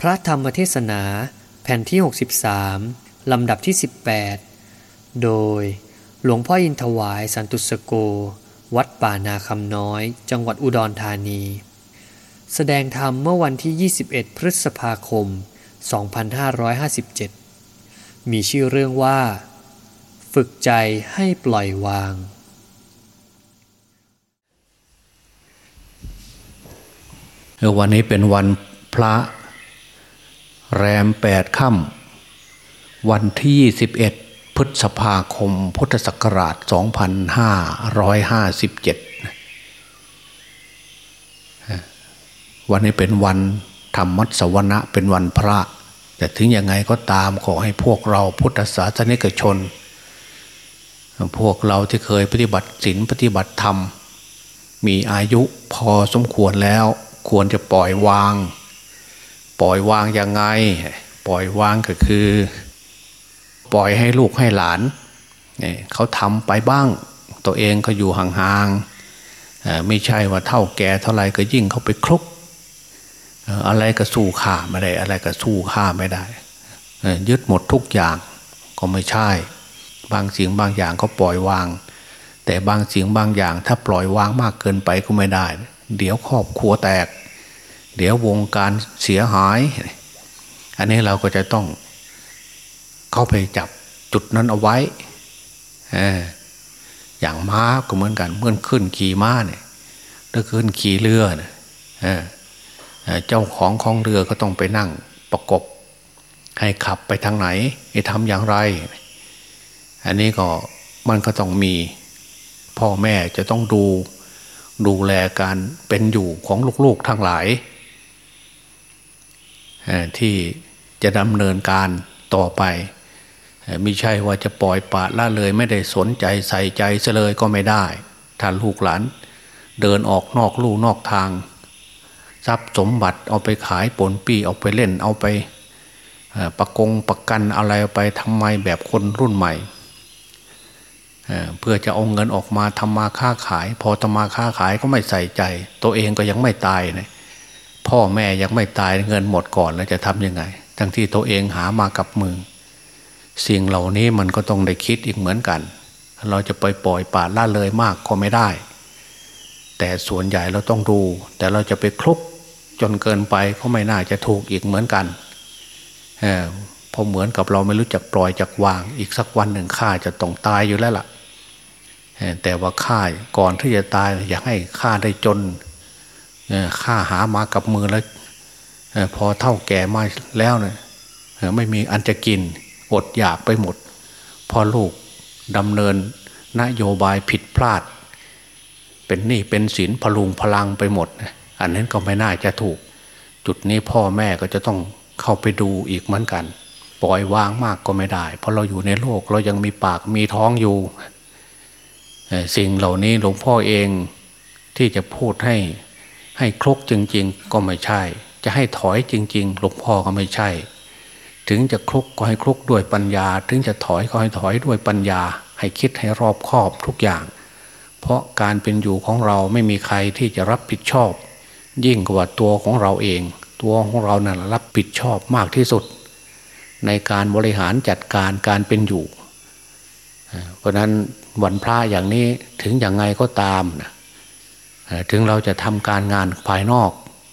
พระธรรมเทศนาแผ่นที่ 63 ลำดับที่ 18 โดยหลวงพ่ออินทวายสันตุสโก วัดป่านาคำน้อย จังหวัดอุดรธานี แสดงธรรมเมื่อวันที่ 21 พฤษภาคม 2557 มีชื่อเรื่องว่า ฝึกใจให้ปล่อยวาง วันนี้เป็นวันพระ แรมแปดค่ำวันที่21พฤษภาคมพุทธศักราช 2557 วันนี้เป็นวันธรรมมัสวนะเป็นวันพระ แต่ถึงยังไงก็ตามขอให้พวกเราพุทธศาสนิกชน พวกเราที่เคยปฏิบัติศีลปฏิบัติธรรม มีอายุพอสมควรแล้วควรจะปล่อยวาง ปล่อยวางยังไง ปล่อยวางก็คือ ปล่อยให้ลูกให้หลานเขาทำไปบ้าง ตัวเองก็อยู่ห่างๆไม่ใช่ว่าเท่าแก่เท่าไรก็ยิ่งเขาไปคลุกอะไรก็สู้ข้าไม่ได้ อะไรก็สู้ข้าไม่ได้ยึดหมดทุกอย่างก็ไม่ใช่ บางสิ่งบางอย่างก็ปล่อยวาง แต่บางสิ่งบางอย่าง ถ้าปล่อยวางมากเกินไปก็ไม่ได้ เดี๋ยวครอบครัวแตก เดี๋ยววงการเสียหาย อันนี้เราก็จะต้องเข้าไปจับจุดนั้นเอาไว้อย่างม้าก็เหมือนกันเมื่อขึ้นขี่ม้าเนี่ยถ้าขึ้นขี่เรือเนี่ยเจ้าของของเรือก็ต้องไปนั่งประกบ ให้ขับไปทางไหนให้ทำอย่างไร อันนี้ก็มันก็ต้องมีพ่อแม่จะต้องดูดูแลการเป็นอยู่ของลูกๆทั้งหลาย ที่จะดำเนินการต่อไปไม่ใช่ว่าจะปล่อยปะละเลยไม่ได้สนใจใส่ใจเสเลยก็ไม่ได้ถ้าลูกหลาน เดินออกนอกลู่นอกทาง ทรัพย์สมบัติเอาไปขายปนปีเอาไปเล่นเอาไปประกงประกันอะไรไปทำไมแบบคนรุ่นใหม่เพื่อจะเอาเงินออกมาทำมาค้าขาย พอทำมาค้าขายก็ไม่ใส่ใจ ตัวเองก็ยังไม่ตายนะ พ่อแม่ยังไม่ตายเงินหมดก่อนแล้วจะทำยังไง ทั้งที่ตัวเองหามากับมือ สิ่งเหล่านี้มันก็ต้องได้คิดอีกเหมือนกัน เราจะไปปล่อยป่าล่าเลยมากก็ไม่ได้ แต่ส่วนใหญ่เราต้องดู แต่เราจะไปคลุกจนเกินไปก็ไม่น่าจะถูกอีกเหมือนกันเออพอเหมือนกับเราไม่รู้จักปล่อยจักวาง อีกสักวันหนึ่งข้าจะต้องตายอยู่แล้วล่ะแต่ว่าข้าก่อนที่จะตายอยากให้ข้าได้จน ข้าหามากับมือแล้วพอเท่าแก่มาแล้วเนี่ยไม่มีอันจะกินอดอยากไปหมด พอลูกดำเนินนโยบายผิดพลาด เป็นหนี้เป็นสินพลุงพลังไปหมด อันนั้นก็ไม่น่าจะถูก จุดนี้พ่อแม่ก็จะต้องเข้าไปดูอีกเหมือนกัน ปล่อยวางมากก็ไม่ได้ เพราะเราอยู่ในโลกเรายังมีปากมีท้องอยู่ สิ่งเหล่านี้หลวงพ่อเองที่จะพูดให้ ให้ครกจริง ๆ ก็ไม่ใช่ จะให้ถอยจริง ๆ หลวงพ่อก็ไม่ใช่ ถึงจะครกก็ให้ครกด้วยปัญญา ถึงจะถอยก็ให้ถอยด้วยปัญญา ให้คิดให้รอบคอบทุกอย่าง เพราะการเป็นอยู่ของเราไม่มีใครที่จะรับผิดชอบ ยิ่งกว่าตัวของเราเอง ตัวของเรานั้นรับผิดชอบมากที่สุด ในการบริหารจัดการการเป็นอยู่ เพราะนั้นวันพระอย่างนี้ถึงอย่างไงก็ตามนะ ถึงเราจะทำการงานภายนอก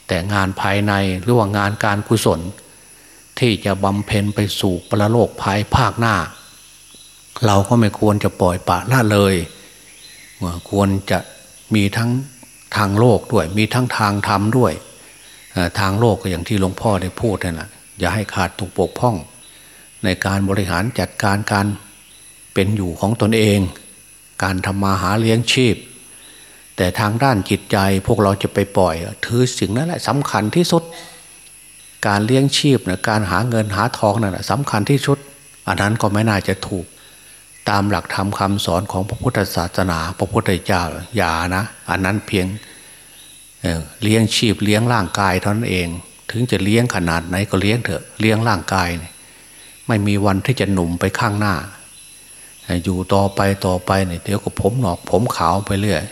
แต่งานภายในหรือว่างานการกุศล ที่จะบำเพ็ญไปสู่ประโลกภายภาคหน้า เราก็ไม่ควรจะปล่อยปะละเลยควรจะมีทั้งทางโลกด้วย มีทั้งทางธรรมด้วยทางโลกก็อย่างที่หลวงพ่อได้พูดนั่นแหละอย่าให้ขาดถูกปกพ้อง ในการบริหารจัดการการเป็นอยู่ของตนเอง การทำมาหาเลี้ยงชีพ แต่ทางด้านจิตใจพวกเราจะไปปล่อย ถือสิ่งนั้นแหละสำคัญที่สุด การเลี้ยงชีพนะการหาเงินหาทองนั่นแหละสำคัญที่สุด อันนั้นก็ไม่น่าจะถูก ตามหลักธรรมคาสอนของพระพุทธศาสนา พระพุทธเจ้าอย่านะ อันนั้นเพียงเเลี้ยงชีพเลี้ยงร่างกายเท่านั้นเอง ถึงจะเลี้ยงขนาดไหนก็เลี้ยงเถอะเลี้ยงร่างกาย ไม่มีวันที่จะหนุ่มไปข้างหน้า อยู่ต่อไปต่อไปเนี่ยเดี๋ยวก็ผมหนอกผมขาวไปเรื่อย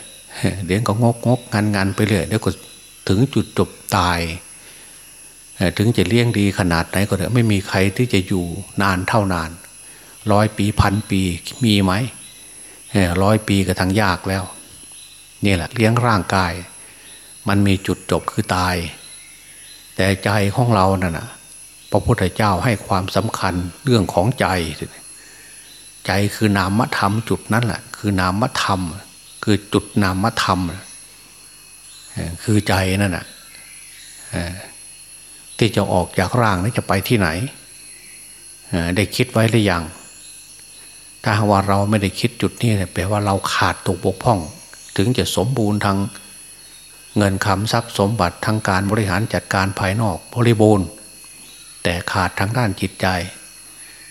เดี๋ยวก็งกงกงันงันไปเรื่อยเดี๋ยวก็ถึงจุดจบตาย ถึงจะเลี้ยงดีขนาดไหนก็เถอะไม่มีใครที่จะอยู่นานเท่านาน ร้อยปีพันปีมีไหมร้อยปีก็ทั้งยากแล้ว นี่แหละเลี้ยงร่างกาย มันมีจุดจบคือตาย แต่ใจของเรานั่นนะพระพุทธเจ้าให้ความสำคัญเรื่องของใจ ใจคือนามธรรมจุดนั้นแหละคือนามธรรม คือจุดนามธรรม คือใจนั่นแหะที่จะออกจากร่างนี้จะไปที่ไหน ได้คิดไว้หรือยัง ถ้าว่าเราไม่ได้คิดจุดนี้แปลว่าเราขาดตกบกพร่อง ถึงจะสมบูรณ์ทางเงินคำทรัพย์สมบัติทางการบริหารจัดการภายนอกบริบูรณ์ แต่ขาดทางด้านจิตใจ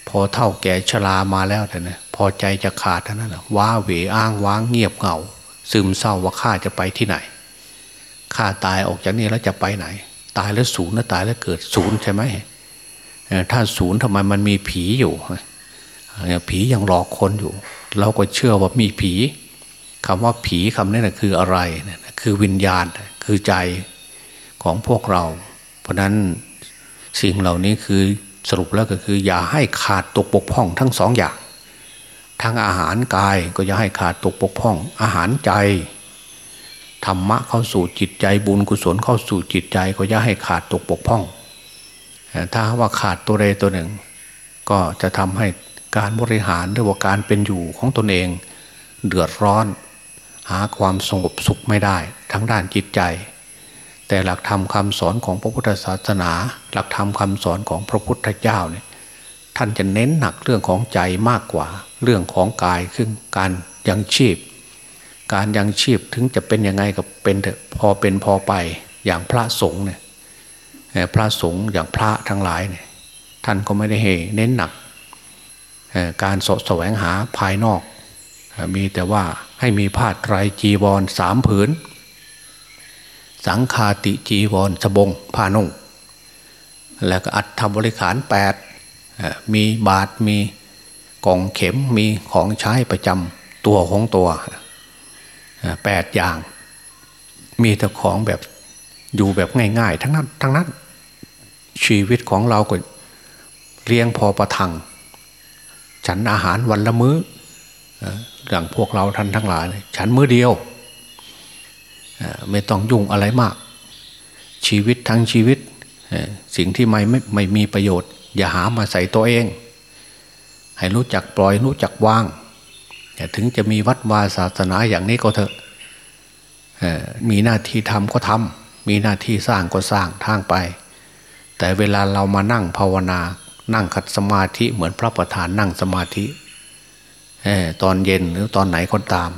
พอเท่าแก่ชรามาแล้วแต่เนี่ย อใจจะขาดเท่านั้นแหละว้าเหวอ้างว้างเงียบเหงาซึมเศร้าว่าข้าจะไปที่ไหนข้าตายออกจากนี้แล้วจะไปไหน ตายแล้วศูนย์แล้วตายแล้วเกิดศูนย์ใช่ไหมถ้าศูนย์ทำไมมันมีผีอยู่ผียังหลอกคนอยู่ เราก็เชื่อว่ามีผีคำว่าผีคำนี้นะคืออะไรนะคือวิญญาณคือใจของพวกเรา เพราะนั้นสิ่งเหล่านี้คือสรุปแล้วก็คือ อย่าให้ขาดตกปกพ่องทั้งสองอย่าง ทั้งอาหารกายก็อย่าให้ขาดตกปกพ่อง อาหารใจธรรมะเข้าสู่จิตใจบุญกุศลเข้าสู่จิตใจก็อย่าให้ขาดตกปกพ่อง ถ้าว่าขาดตัวใดตัวหนึ่ง ก็จะทำให้การบริหารหรือว่าการเป็นอยู่ของตนเอง เดือดร้อน หาความสงบสุขไม่ได้ ทั้งด้านจิตใจ แต่หลักธรรมคาสอนของพระพุทธศาสนา หลักธรรมคาสอนของพระพุทธเจ้าเนี่ย ท่านจะเน้นหนักเรื่องของใจมากกว่า เรื่องของกายคือการยังชีพ การยังชีพถึงจะเป็นยังไงก็เป็นพอเป็นพอไปอย่างพระสงฆ์เนี่ยพระสงฆ์อย่างพระทั้งหลายเนี่ยท่านก็ไม่ได้เเน้นหนักการสดแสวงหาภายนอก มีแต่ว่าให้มีผ้าไตรจีวรสามผืน สังคาติจีวรสบงผ้านุ่ง แล้วก็อัฐบริขารแปด มีบาทมีกล่องเข็มมีของใช้ประจำตัวของตัวแปดอย่าง มีแต่ของแบบอยู่แบบง่ายๆ ทั้งนั้นทั้งนั้น ชีวิตของเราก็เลี้ยงพอประทัง ฉันอาหารวันละมื้ออย่างพวกเราท่านทั้งหลาย ฉันมื้อเดียวไม่ต้องยุ่งอะไรมาก ชีวิตทั้งชีวิตสิ่งที่ไม่ไม่ไม่มีประโยชน์ อย่าหามาใส่ตัวเอง ให้รู้จักปล่อยรู้จักวางถึงจะมีวัดวาศาสนาอย่างนี้ก็เถอะมีหน้าที่ทำก็ทำมีหน้าที่สร้างก็สร้างทางไป แต่เวลาเรามานั่งภาวนา นั่งขัดสมาธิเหมือนพระประธานนั่งสมาธิตอนเย็นหรือตอนไหนก็ตาม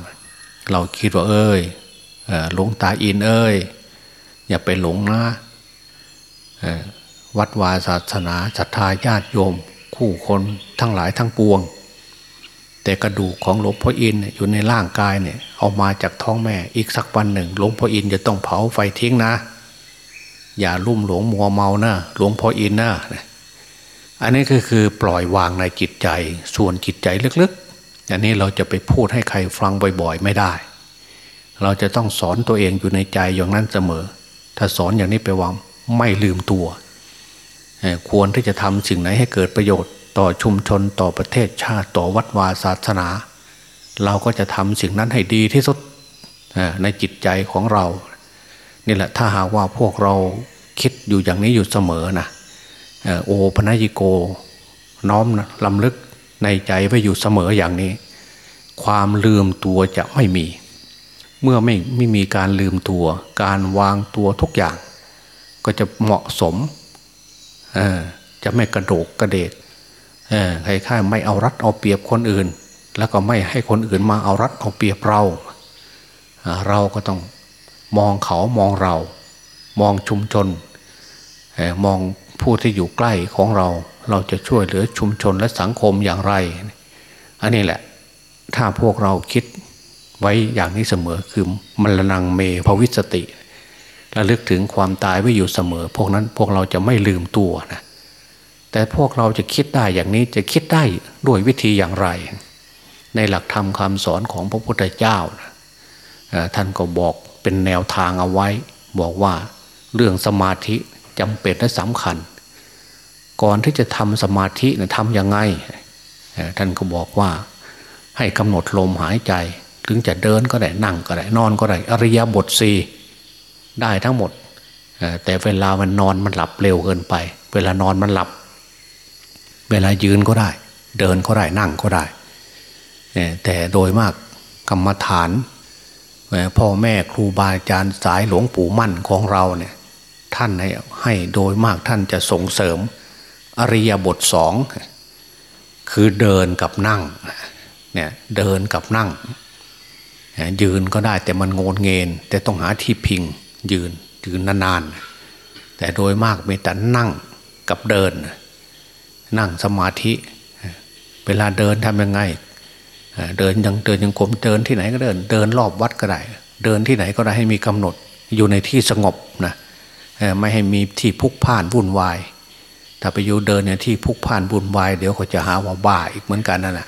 เราคิดว่า เอ้ยหลงตาอินเอ้ยอย่าไปหลงนะ วัดวาศาสนาศรัทธาญาติโยม คู่คนทั้งหลายทั้งปวง แต่กระดูกของหลวงพ่ออินอยู่ในร่างกายเนี่ยเอามาจากท้องแม่อีกสักวันหนึ่ง หลวงพ่ออินจะต้องเผาไฟทิ้งนะ อย่าลุ่มหลงมัวเมานะหลวงพ่ออินนะอันนี้ก็คือปล่อยวางในจิตใจส่วนจิตใจลึกๆอันนี้เราจะไปพูดให้ใครฟังบ่อยๆ ไม่ได้ เราจะต้องสอนตัวเองอยู่ในใจอย่างนั้นเสมอ ถ้าสอนอย่างนี้ไปว่าไม่ลืมตัว ควรที่จะทำสิ่งไหนให้เกิดประโยชน์ต่อชุมชนต่อประเทศชาติต่อวัดวาศาสนา เราก็จะทำสิ่งนั้นให้ดีที่สุดในจิตใจของเรา นี่แหละถ้าหากว่าพวกเราคิดอยู่อย่างนี้อยู่เสมอนะโอพนยิโก น้อมนะลำลึกในใจไว้อยู่เสมออย่างนี้ ความลืมตัวจะไม่มี เมื่อไม่ไม่มีการลืมตัว การวางตัวทุกอย่าง ก็จะเหมาะสม จะไม่กระโดกกระเดกใครข้าไม่เอารัดเอาเปรียบคนอื่น แล้วก็ไม่ให้คนอื่นมาเอารัดเอาเปรียบเรา เราก็ต้องมองเขามองเรา มองชุมชน มองผู้ที่อยู่ใกล้ของเรา เราจะช่วยเหลือชุมชนและสังคมอย่างไร อันนี้แหละ ถ้าพวกเราคิดไว้อย่างนี้เสมอคือมรณงเมภวิสติ ระลึกถึงความตายไว้อยู่เสมอ พวกนั้นพวกเราจะไม่ลืมตัวนะแต่พวกเราจะคิดได้อย่างนี้จะคิดได้ด้วยวิธีอย่างไร ในหลักธรรมคำสอนของพระพุทธเจ้าท่านก็บอกเป็นแนวทางเอาไว้ บอกว่าเรื่องสมาธิจำเป็นและสำคัญ ก่อนที่จะทำสมาธินี่ยทำยังไง ท่านก็บอกว่าให้กำหนดลมหายใจ ถึงจะเดินก็ได้นั่งก็ได้นอนก็ได้อริยบทสี่ ได้ทั้งหมด แต่เวลามันนอนมันหลับเร็วเกินไป เวลานอนมันหลับ เวลายืนก็ได้ เดินก็ได้นั่งก็ได้ แต่โดยมากกรรมฐานพ่อแม่ครูบาอาจารย์สายหลวงปู่มั่นของเราเนี่ยท่านให้ให้โดยมากท่านจะส่งเสริม อริยบทสองคือเดินกับนั่งเนี่ยเดินกับนั่ง ยืนก็ได้แต่มันโงนเงินแต่ต้องหาที่พิง ยืนยืนนานๆแต่โดยมากมีแต่นั่งกับเดิน นั่งสมาธิ เวลาเดินทำยังไง เดินยังเดินยังกลมเดินที่ไหนก็เดิน เดินรอบวัดก็ได้ เดินที่ไหนก็ได้ให้มีกำหนดอยู่ในที่สงบนะไม่ให้มีที่พุกพ่านวุ่นวาย ถ้าไปอยู่เดินเนี่ยที่พุกพ่านวุ่นวาย เดี๋ยวเขาจะหาว่าบ้าอีกเหมือนกันนั่นแหละ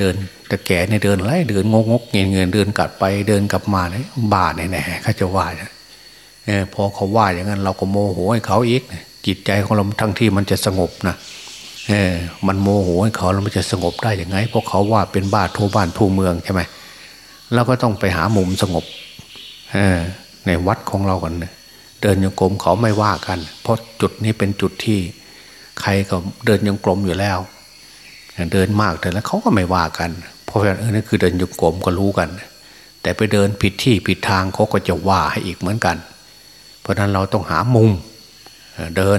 เดินแต่แก่เนี่ยเดินไรเดินงกงกเงินเงินเดินกลับไปเดินกลับมาเนี่ยบ้าแน่ๆเขาจะว่าพอเขาว่าอย่างนั้นเราก็โมโหให้เขาอีกจิตใจของเราทั้งที่มันจะสงบนะเออมันโมโหให้เขาแล้วมันจะสงบได้ยังไง เพราะเขาว่าเป็นบ้าทั่วบ้านทั่วเมืองใช่ไหมเราก็ต้องไปหามุมสงบเออในวัดของเรากันเดินยังกลมเขาไม่ว่ากัน เพราะจุดนี้เป็นจุดที่ ใครก็เดินยังกลมอยู่แล้ว เดินมากแต่แล้วเขาก็ไม่ว่ากัน เพราะฉะนั้นนี่นคือเดินยังกลมก็รู้กัน แต่ไปเดินผิดที่ผิดทางเขาก็จะว่าให้อีกเหมือนกัน เพราะนั้นเราต้องหามุมเดิน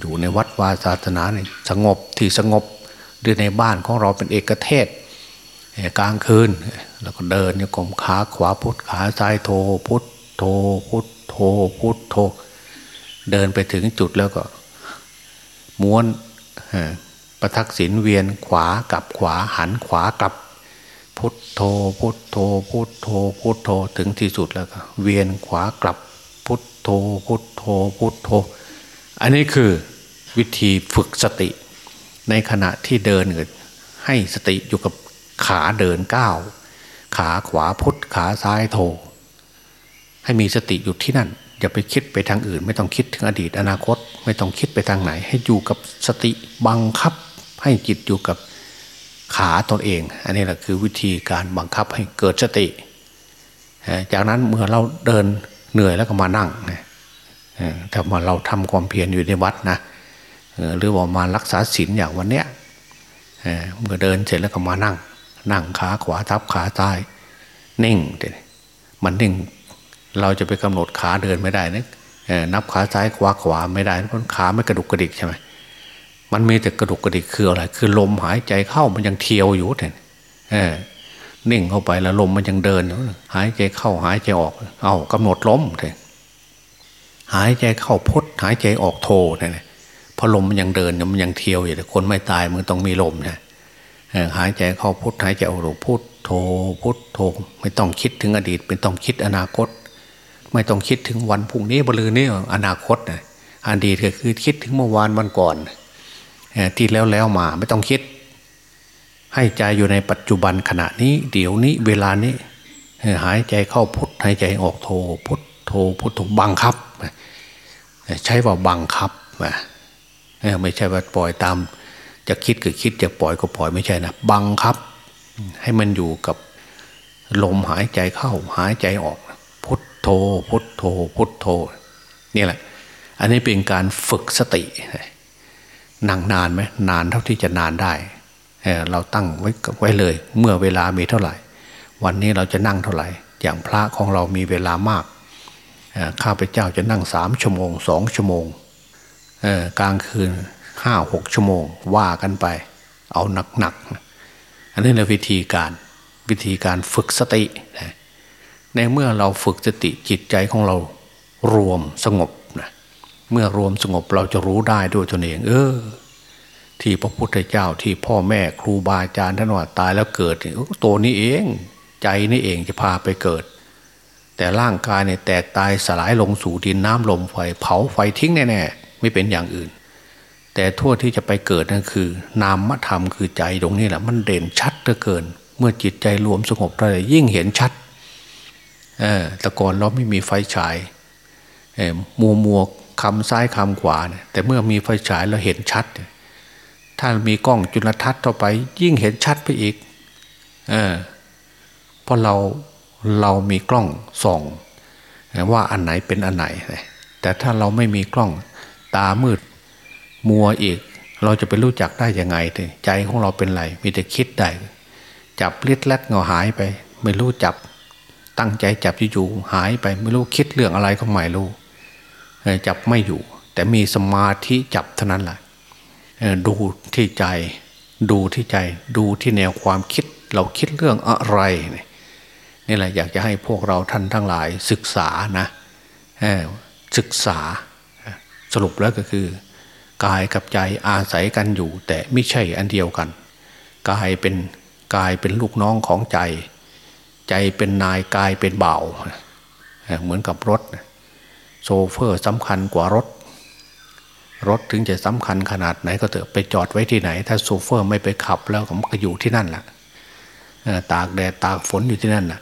อยู่ในวัดวาศาสนาเนี่ยสงบที่สงบหรือในบ้านของเราเป็นเอกเทศกลางคืนแล้วก็เดินโยกมขาขวาพุทธขาซ้ายโทพุทโทพุทโทพุทโท เดินไปถึงจุดแล้วก็ ม้วน ประทักษิณเวียนขวากับขวาหันขวากับพุทโทพุทโทพุทโทพุทโทถึงที่สุดแล้วก็เวียนขวากลับพุทโทพุทโทพุทโทอันนี้คือวิธีฝึกสติ ในขณะที่เดินให้สติอยู่กับขาเดินก้าวขาขวาพุทขาซ้ายโทให้มีสติอยู่ที่นั่น อย่าไปคิดไปทางอื่น ไม่ต้องคิดถึงอดีตอนาคต ไม่ต้องคิดไปทางไหน ให้อยู่กับสติบังคับ ให้จิตอยู่กับขาตนเอง อันนี้แหละคือวิธีการบังคับให้เกิดสติ จากนั้นเมื่อเราเดินเหนื่อยแล้วก็มานั่งถ้ามาเราทำความเพียรอยู่ในวัดนะหรือว่ามารักษาศีลอย่างวันเนี้ยเมื่อเดินเสร็จแล้วก็มานั่ง นั่งขาขวาทับขาซ้ายนิ่งมันนิ่งเราจะไปกำหนดขาเดินไม่ได้นะนับขาซ้ายขวาขวาไม่ได้เพราะขาไม่กระดุกกระดิกใช่ไหม มันมีแต่กระดุกกระดิกคืออะไร คือลมหายใจเข้ามันยังเที่ยวอยู่เนี่ยนิ่งเข้าไปแล้วลมมันยังเดิน หายใจเข้าหายใจออก เอากำหนดลมเลยหายใจเข้าพุทหายใจออกโทเนี่ยพอลมมันยังเดินมันยังเที่ยวอยู่แต่คนไม่ตายมันต้องมีลมนะหายใจเข้าพุทหายใจออกพุทโทพุทโทไม่ต้องคิดถึงอดีต ไม่ต้องคิดอนาคต ไม่ต้องคิดถึงวันพรุ่งนี้บลือนี้อนาคตนะอดีตก็คือคิดถึงเมื่อวานวันก่อน ที่แล้วแล้วมาไม่ต้องคิด ให้ใจอยู่ในปัจจุบันขณะนี้ เดี๋ยวนี้เวลานี้ หายใจเข้าพุทหายใจออกโทพุทโทพุทโทบังคับ ใช้ว่าบังคับไม่ใช่ว่าปล่อยตาม จะคิดก็คิดจะปล่อยก็ปล่อยไม่ใช่นะบังคับ ให้มันอยู่กับลมหายใจเข้าหายใจออก พุทโธพุทโธพุทโธนี่แหละ อันนี้เป็นการฝึกสติ นั่งนานไหมนานเท่าที่จะนานได้เราตั้งไว้ไว้เลย เมื่อเวลามีเท่าไหร่ วันนี้เราจะนั่งเท่าไหร่ อย่างพระของเรามีเวลามากข้าพเจ้าจะนั่งสามชั่วโมงสองชั่วโมงกลางคืนห้าหกชั่วโมงว่ากันไป เอาหนักๆอันนี้ในวิธีการวิธีการฝึกสติ ในเมื่อเราฝึกสติจิตใจของเรารวมสงบ เมื่อรวมสงบเราจะรู้ได้ด้วยตนเอง เออ ที่พระพุทธเจ้าที่พ่อแม่ครูบาอาจารย์ท่านว่าตายแล้วเกิดตัวนี้เอง ใจนี่เองจะพาไปเกิด แต่ร่างกายเนี่ยแตกตายสลายลงสู่ดินน้ำลมไฟ เผาไฟทิ้งแน่ๆไม่เป็นอย่างอื่น แต่ทั่วที่จะไปเกิดนั่นคือ นามธรรมคือใจตรงนี้แหละมันเด่นชัดเหลือเกิน เมื่อจิตใจรวมสงบได้ยิ่งเห็นชัดเออแต่ก่อนเราไม่มีไฟฉายมัวมัว คำซ้ายคำขวาเนี่ยแต่เมื่อมีไฟฉายเราเห็นชัด ถ้ามีกล้องจุลทรรศน์ต่อไป ยิ่งเห็นชัดไปอีก เออเพราะเราเรามีกล้องส่องว่าอันไหนเป็นอันไหน แต่ถ้าเราไม่มีกล้องตามืด มัวอีก เราจะไปรู้จักได้ยังไงใจของเราเป็นไร มีแต่คิดได้ จับเลิดแลดเงาหายไป ไม่รู้จับ ตั้งใจจับอยู่หายไป ไม่รู้คิดเรื่องอะไรก็ไม่รู้ จับไม่อยู่ แต่มีสมาธิจับเท่านั้นแหละดูที่ใจ ดูที่ใจ ดูที่แนวความคิด เราคิดเรื่องอะไรนี่แหละอยากจะให้พวกเราท่านทั้งหลายศึกษานะศึกษาสรุปแล้วก็คือกายกับใจอาศัยกันอยู่ แต่ไม่ใช่อันเดียวกันกายเป็นกายเป็นลูกน้องของใจ ใจเป็นนายกายเป็นเบาเหมือนกับรถ โซเฟอร์สำคัญกว่ารถ รถถึงจะสำคัญขนาดไหนก็เถอะไปจอดไว้ที่ไหน ถ้าโซเฟอร์ไม่ไปขับแล้วมันก็อยู่ที่นั่นแหละตากแดดตากฝนอยู่ที่นั่นแหละ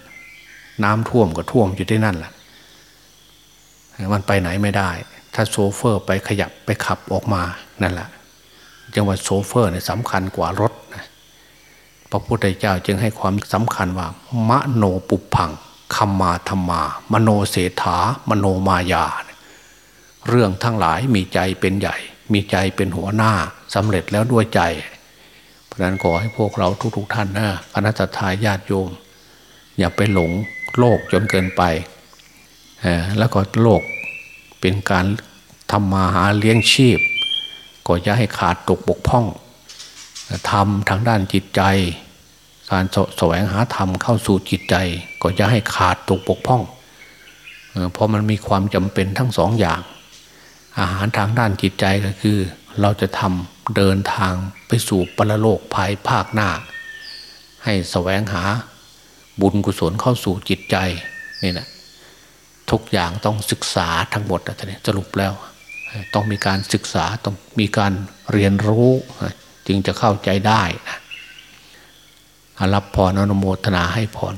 น้ำท่วมก็ท่วมอยู่ที่นั่นแหละมันไปไหนไม่ได้ ถ้าโซเฟอร์ไปขยับไปขับออกมานั่นแหละจังหวัดโซเฟอร์เนี่ยสำคัญกว่ารถนะพระพุทธเจ้าจึงให้ความสำคัญว่ามโนปุพัง คัมาธรรมา มโนเศรษฐามโนมายา เรื่องทั้งหลายมีใจเป็นใหญ่ มีใจเป็นหัวหน้าสำเร็จแล้วด้วยใจ เพราะนั้นขอให้พวกเราทุกๆทท่านนะคณะทาญาติโยม อย่าไปหลงโลกจนเกินไป แล้วก็โลกเป็นการทำมาหาเลี้ยงชีพ ก็อย่าให้ขาดตกบกพร่องทำทางด้านจิตใจ การแสวงหาธรรมเข้าสู่จิตใจ ก็อย่าให้ขาดตกบกพ่อง เพราะมันมีความจำเป็นทั้งสองอย่าง อาหารทางด้านจิตใจก็คือ เราจะทำเดินทางไปสู่ปรโลกภายภาคหน้า ให้แสวงหาบุญกุศลเข้าสู่จิตใจนี่นะทุกอย่างต้องศึกษาทั้งหมดนะท่านสรุปแล้ว ต้องมีการศึกษาต้องมีการเรียนรู้ จึงจะเข้าใจได้นะ รับพรอนุโมทนาให้พร